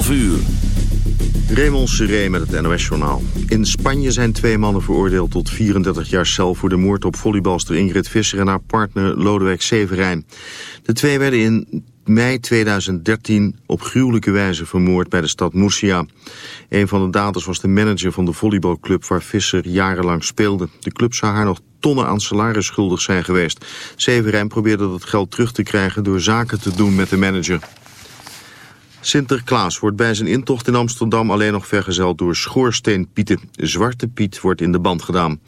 12 uur. Raymond Seré met het NOS-journaal. In Spanje zijn twee mannen veroordeeld tot 34 jaar cel... voor de moord op volleybalster Ingrid Visser en haar partner Lodewijk Severijn. De twee werden in mei 2013 op gruwelijke wijze vermoord bij de stad Murcia. Een van de daders was de manager van de volleybalclub waar Visser jarenlang speelde. De club zou haar nog tonnen aan salaris schuldig zijn geweest. Severijn probeerde dat geld terug te krijgen door zaken te doen met de manager. Sinterklaas wordt bij zijn intocht in Amsterdam alleen nog vergezeld door schoorsteenpieten. Zwarte Piet wordt in de band gedaan.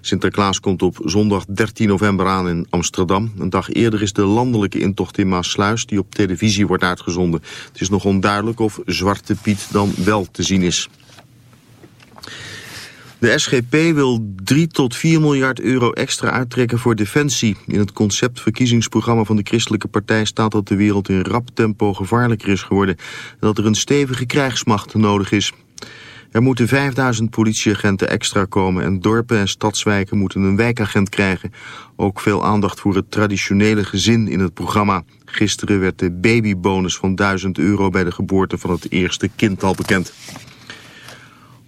Sinterklaas komt op zondag 13 november aan in Amsterdam. Een dag eerder is de landelijke intocht in Maasluis die op televisie wordt uitgezonden. Het is nog onduidelijk of Zwarte Piet dan wel te zien is. De SGP wil 3 tot 4 miljard euro extra uittrekken voor defensie. In het conceptverkiezingsprogramma van de christelijke partij staat dat de wereld in rap tempo gevaarlijker is geworden. En dat er een stevige krijgsmacht nodig is. Er moeten 5000 politieagenten extra komen en dorpen en stadswijken moeten een wijkagent krijgen. Ook veel aandacht voor het traditionele gezin in het programma. Gisteren werd de babybonus van 1000 euro bij de geboorte van het eerste kind al bekend.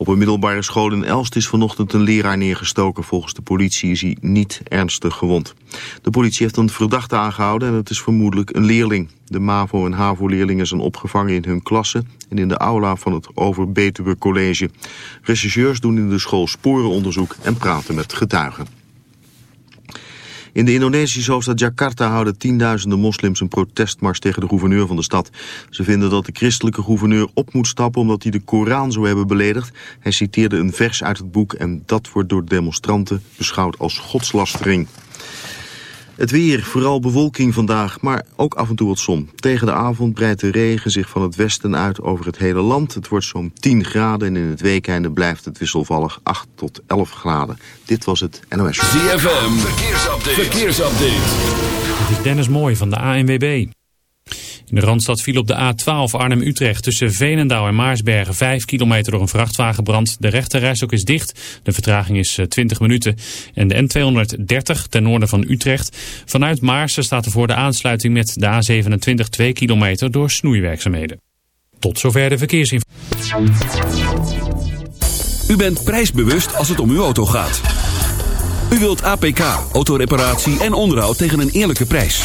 Op een middelbare school in Elst is vanochtend een leraar neergestoken. Volgens de politie is hij niet ernstig gewond. De politie heeft een verdachte aangehouden en het is vermoedelijk een leerling. De MAVO- en HAVO-leerlingen zijn opgevangen in hun klasse en in de aula van het Overbetuwe College. Rechercheurs doen in de school sporenonderzoek en praten met getuigen. In de Indonesische hoofdstad Jakarta houden tienduizenden moslims een protestmars tegen de gouverneur van de stad. Ze vinden dat de christelijke gouverneur op moet stappen omdat hij de Koran zou hebben beledigd. Hij citeerde een vers uit het boek en dat wordt door demonstranten beschouwd als godslastering. Het weer, vooral bewolking vandaag, maar ook af en toe wat zon. Tegen de avond breidt de regen zich van het westen uit over het hele land. Het wordt zo'n 10 graden en in het weekende blijft het wisselvallig 8 tot 11 graden. Dit was het NOS. ZFM, verkeersupdate. verkeersupdate. Dit is Dennis Mooij van de ANWB. In de Randstad viel op de A12 Arnhem-Utrecht tussen Veenendaal en Maarsbergen 5 kilometer door een vrachtwagenbrand. De rechterreis is dicht. De vertraging is 20 eh, minuten. En de N230 ten noorden van Utrecht. Vanuit Maarsen staat er voor de aansluiting met de A27 2 kilometer door snoeiwerkzaamheden. Tot zover de verkeersinformatie. U bent prijsbewust als het om uw auto gaat. U wilt APK, autoreparatie en onderhoud tegen een eerlijke prijs.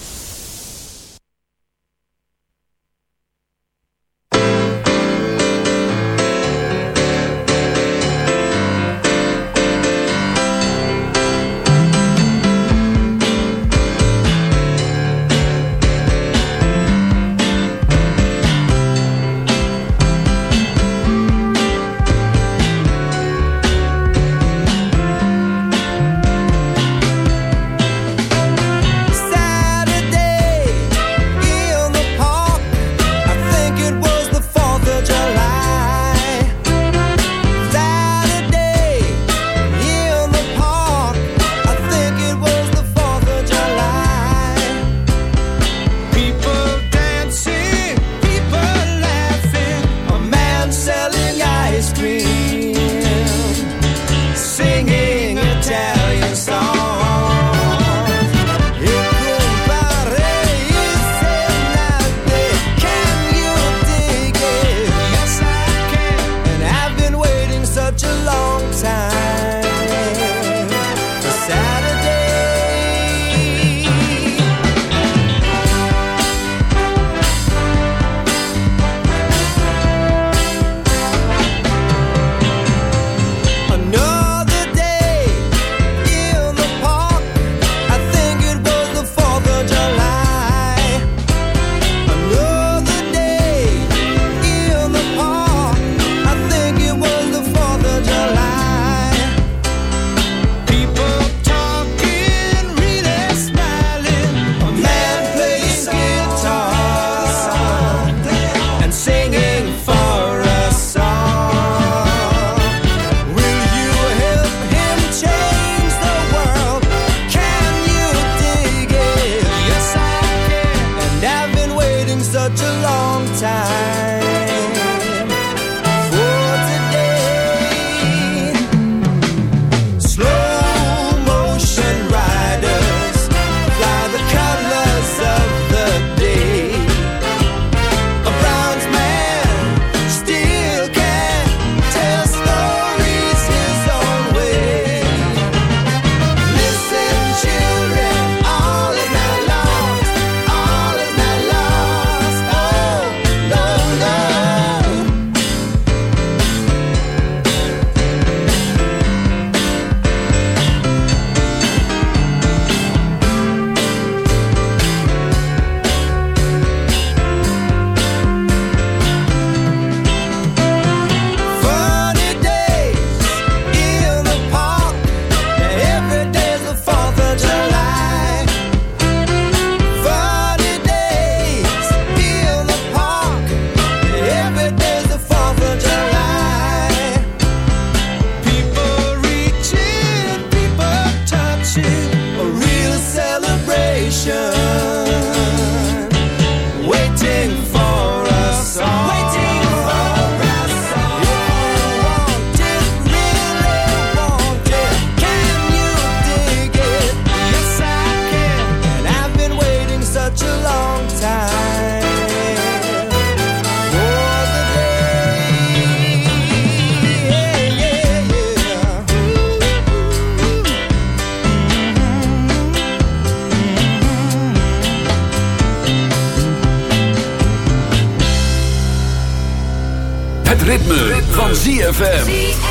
Van ZFM.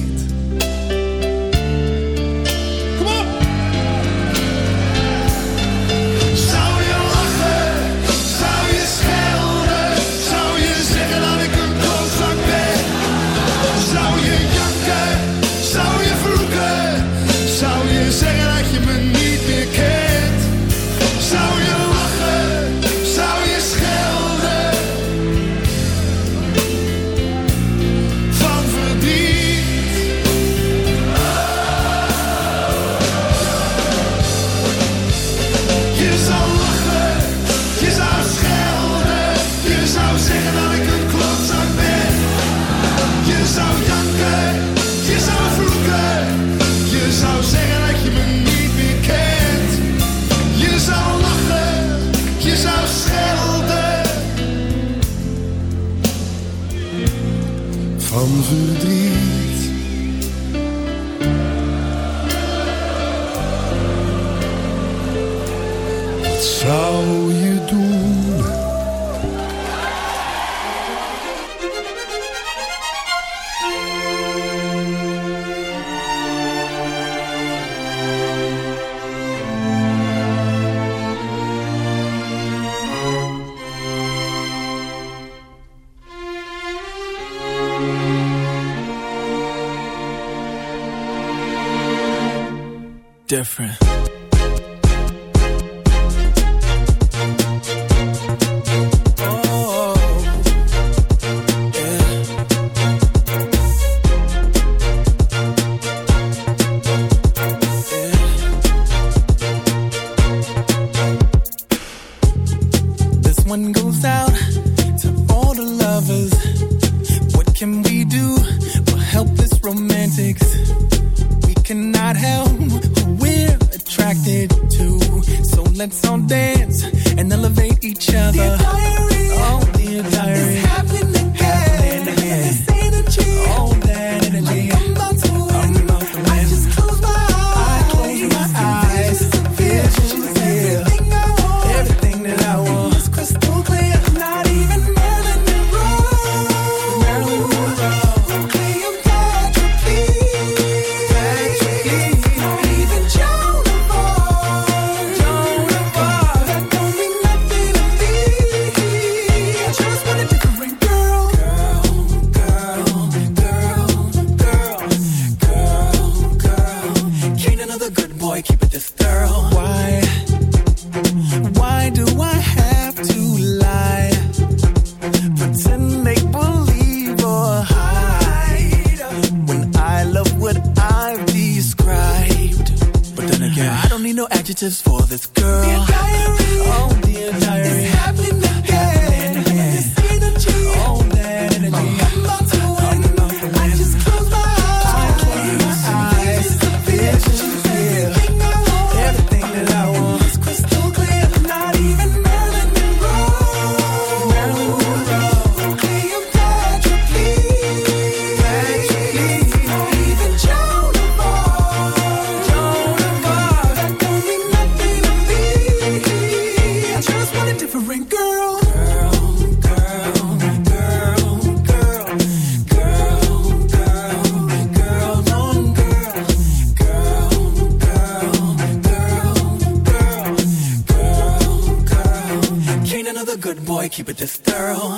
cannot help who we're attracted to. So let's all dance and elevate each other. The diary, oh, the diary. Girl.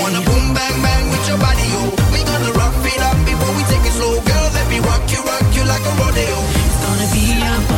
Wanna boom bang bang with your body. We gonna rock it up we take it slow, girl. Let me rock you, rock you like a rodeo. It's gonna be a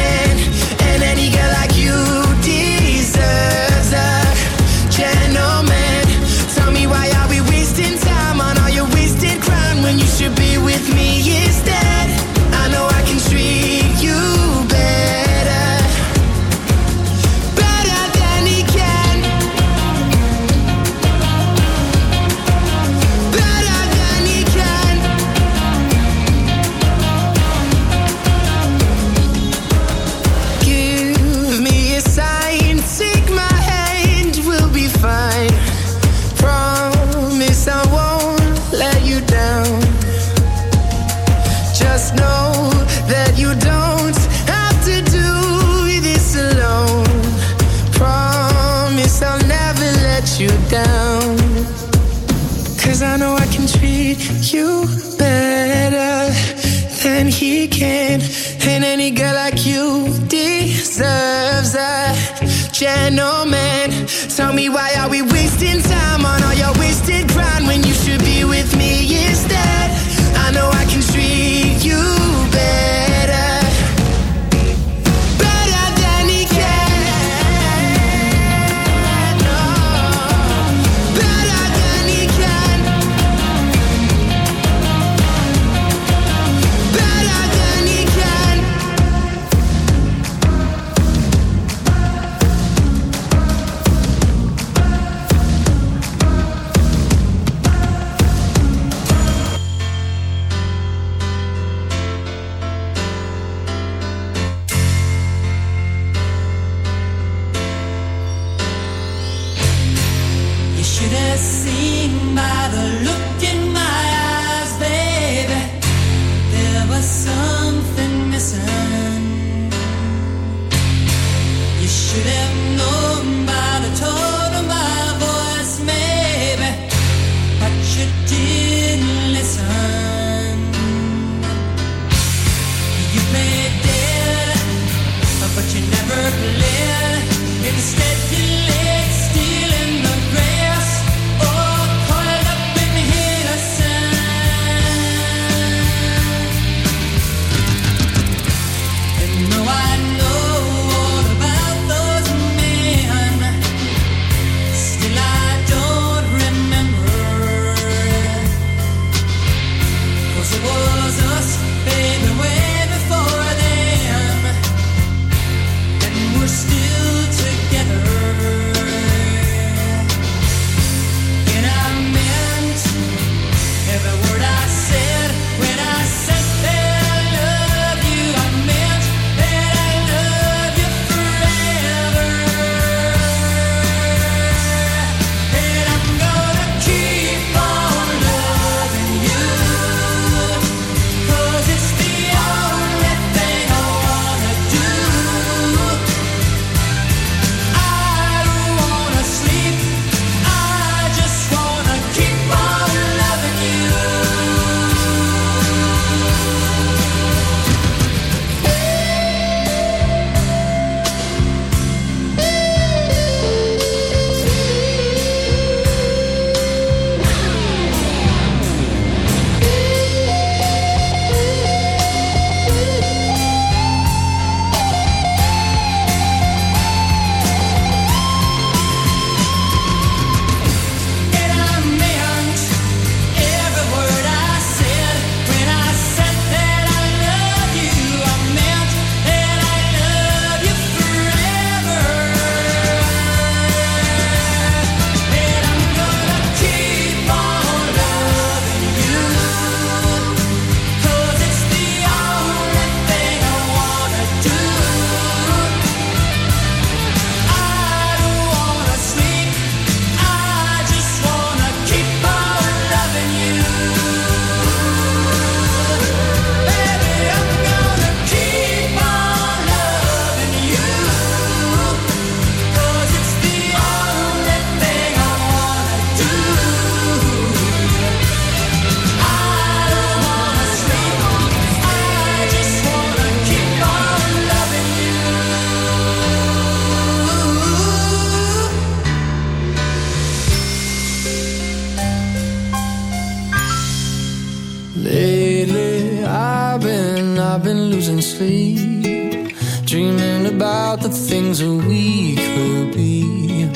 Tell me why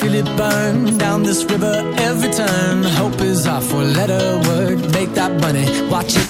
feel it burn down this river every turn. Hope is our four letter word. Make that money, watch it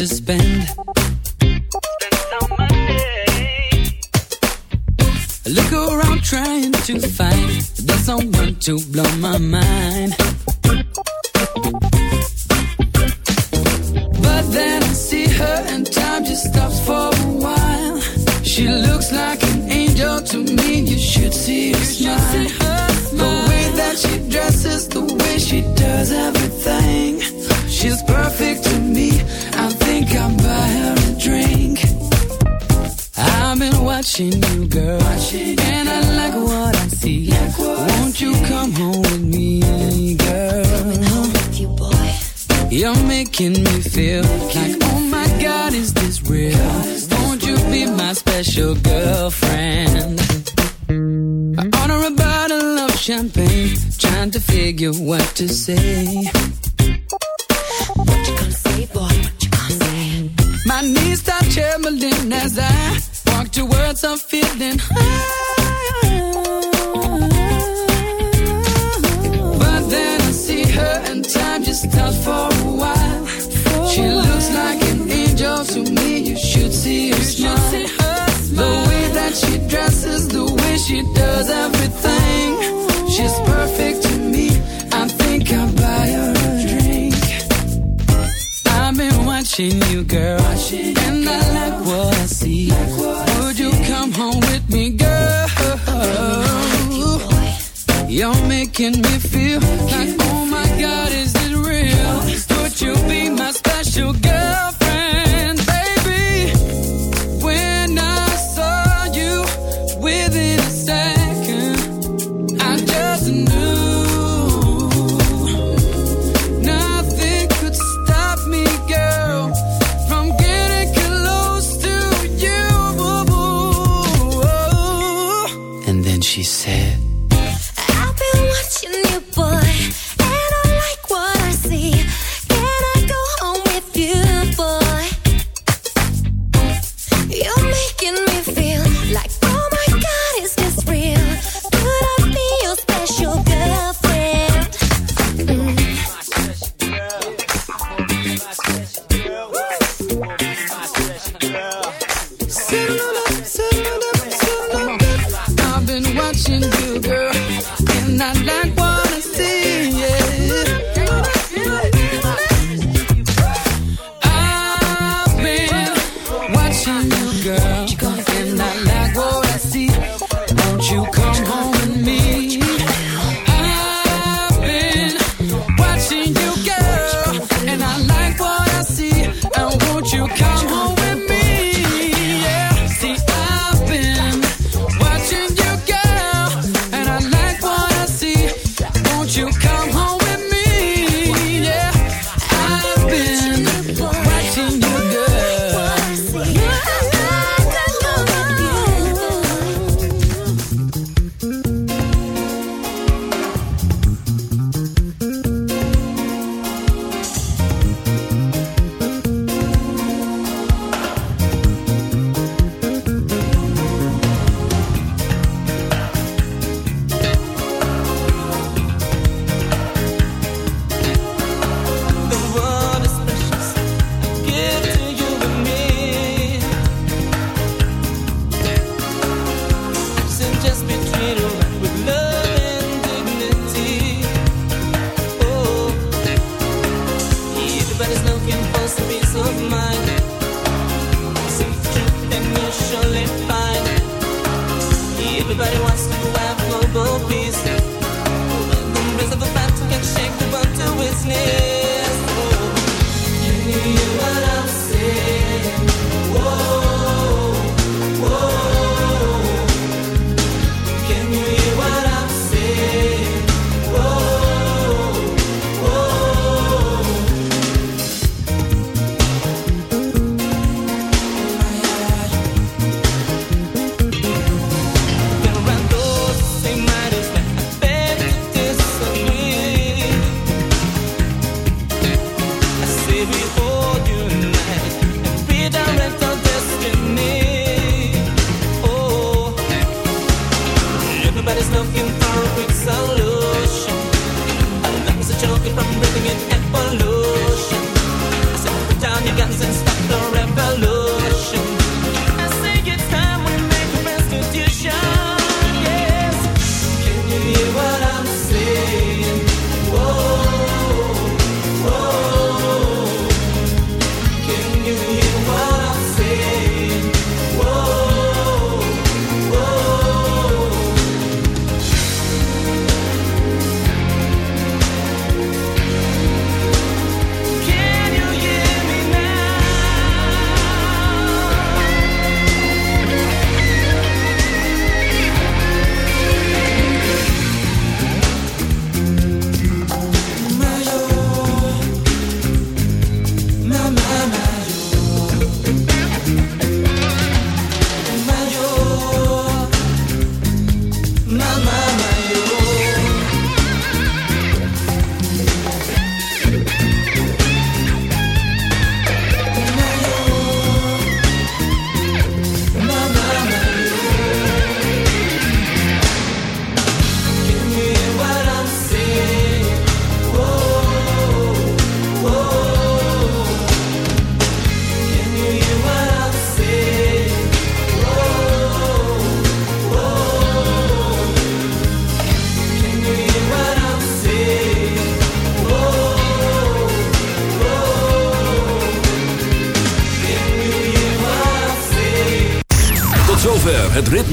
to spend